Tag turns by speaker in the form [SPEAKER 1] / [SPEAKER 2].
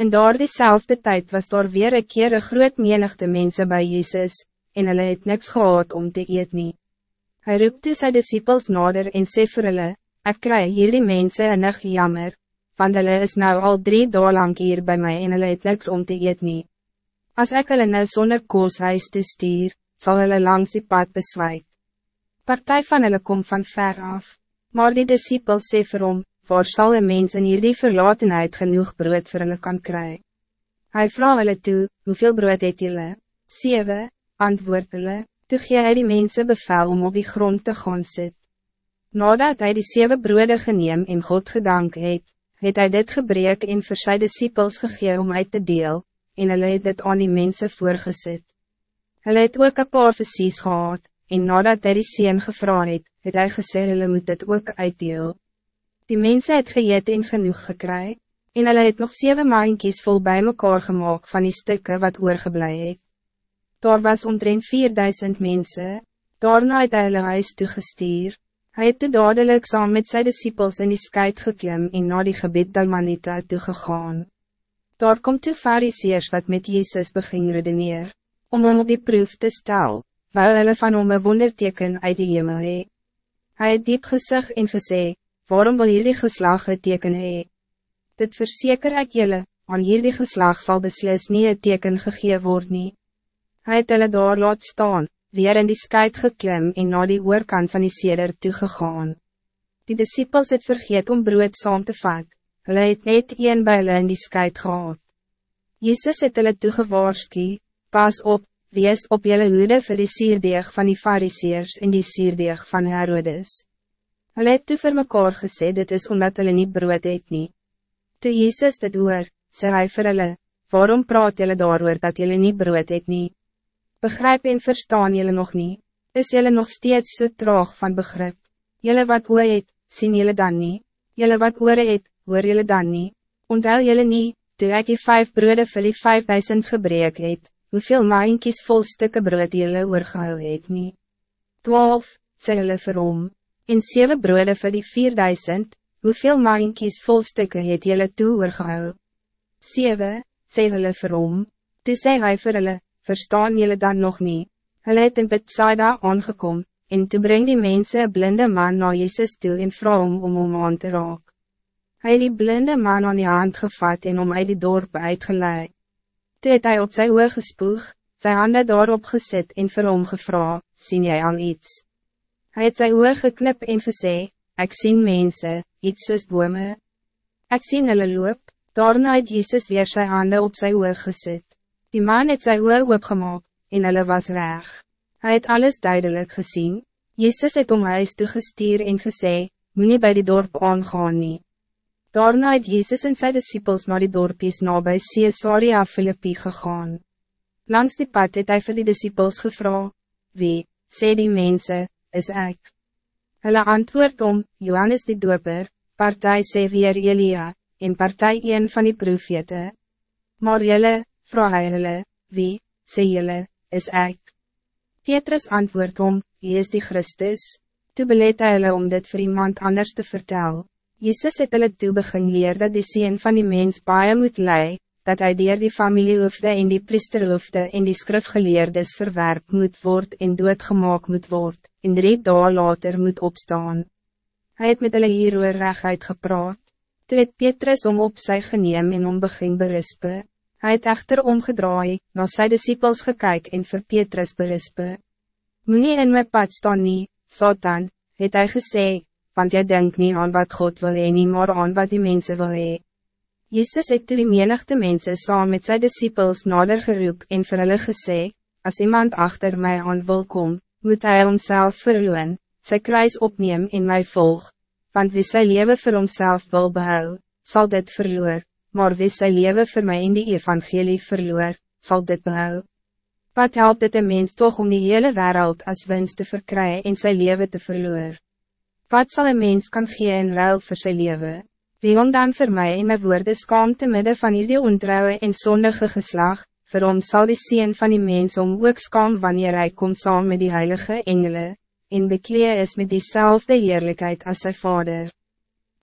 [SPEAKER 1] In daar diezelfde tijd was daar weer een keer een groot menigte mensen bij Jezus, en hulle het niks gehad om te eet nie. Hy roep toe sy disciples nader en sê vir hulle, ek kry hierdie mense enig jammer, want hulle is nou al drie dagen lang hier bij mij en hulle het niks om te eet nie. As ek hulle nou sonder koos huis te stuur, sal hulle langs die pad beswijt. Partij van hulle kom van ver af, maar die disciples sê vir hom, waar sal een mens in hierdie verlatenheid genoeg brood vir hulle kan kry? Hy vraag hulle toe, hoeveel brood het julle? Sewe, antwoord hulle, toe gee hy die mense bevel om op die grond te gaan sit. Nadat hij die zeven broede geneem en God gedank het, het hy dit gebreek en vir sy disciples gegee om uit te deel, en hulle het dit aan die mense voorgesit. Hulle het ook een paar versies gehad, en nadat hy die sien gevra het, het hy gesê hulle moet dit ook uitdeel. Die mensen het geëet en genoeg gekry, en hulle het nog zeven maankies vol bij mekaar gemaakt van die stukken wat oorgeblij het. Daar was omtrent 4000 mensen, daarna het hy hulle huis toegestuur. Hij het te dadelijk saam met sy disciples in die skuit geklim en na die gebed Dalmanita toegegaan. Daar komt toe fariseers wat met Jezus begin redeneer, om hom op die proef te stel, wou hulle van hom een wonderteken uit die hemel hee. Hy het diep gezegd en gesê, waarom wil hierdie geslag een teken hee? Dit verzeker ek julle, aan hierdie geslag zal beslis nie een teken gegee word nie. Hy het hulle daar laat staan, weer in die skuit geklim en na die oorkant van die seder toegegaan. Die disciples het vergeet om brood saam te vat, hulle het net een by hulle in die skuit gehad. Jezus het hulle toegewaarskie, pas op, wees op julle hoede vir die sierdeeg van die fariseers en die sierdeeg van Herodes. Hulle het toe vir mekaar gesê dit is omdat hulle nie brood het nie. Toe Jezus dit hoor, sê hy vir hulle, waarom praat julle daarover dat julle nie brood het nie? Begrijp en verstaan julle nog niet? Is julle nog steeds so traag van begrip? Julle wat oor het, sien julle dan niet? Julle wat oor het, hoor julle dan niet? Onthou julle nie, toe ek die vijf broede vir die vijfduisend gebreek het, hoeveel maankies vol stukken brood julle oorgehou het nie? Twaalf, sê hulle vir hom en zeven broeden voor die vierduizend, hoeveel maankies vol stukken het jylle toe oorgehou? Zeven, sê hulle vir hom, toe sê hy vir hulle, verstaan jylle dan nog niet? Hulle het in Bethsaida aangekom, en toe breng die mensen een blinde man naar Jezus toe en vrouw om om hom aan te raak. Hy het die blinde man aan die hand gevat en om uit die dorp uitgeleid. Toe het hy op sy oor gespoeg, sy hande daarop gezet en vir hom gevra, sien jy al iets? Hij het sy oor geknip en gesê, ek sien mense, iets soos bome. Ek sien hulle loop, daarna het Jezus weer sy hande op sy oor gezet. Die man het sy oor oopgemaak, en hulle was reg. Hij het alles duidelijk gezien. Jezus het om huis toegestuur en gesê, moet nie by die dorp aangaan nie. Daarna het Jezus en sy disciples naar die dorpies na by Caesarea Philippi gegaan. Langs die pad het hy vir die disciples gevra, wie, sê die mensen, is ek. Hulle antwoord om, Johannes die doper, partij sê weer Elia, en partij een van die profete. Maar jylle, vraag hy hulle, wie, sê jylle, is ek. Petrus antwoord om, wie is die Christus? Toe beleid hy hulle om dit vir iemand anders te vertellen. Jezus het hulle toe begin leer dat die sien van die mens baie moet lei, dat hij dier die familiehoofde en die priesterhoofde en die skrifgeleerdes verwerp moet worden en doodgemaak moet worden, en drie dagen later moet opstaan. Hij het met hulle hieroor recht gepraat. Toe het Petrus om op sy geneem en om begin berispe. Hij het echter omgedraai, na sy disciples gekyk en vir Petrus berispe. Moet nie in my pad staan nie, Satan, het hy gesê, want jy denkt niet aan wat God wil hee nie, maar aan wat die mensen wil hee. Jezus het toe die menigte mense saam met sy disciples nader geroep en vir hulle gesê, as iemand achter mij aan wil kom, moet hij homself verloon, sy kruis opneem en mij volg, want wie sy leven vir homself wil behou, zal dit verloor, maar wie sy leven vir mij in die evangelie verloor, zal dit behou. Wat helpt het een mens toch om die hele wereld als winst te verkrijgen en zijn leven te verloor? Wat zal een mens kan gee in ruil voor zijn leven? Wie om dan voor mij in mijn woorden skaam te midden van die ontrouwe en zondige geslag, vir hom sal die sien van die mens om ook skaam wanneer hij komt saam met die heilige engelen, en bekleed is met diezelfde eerlijkheid als zijn vader.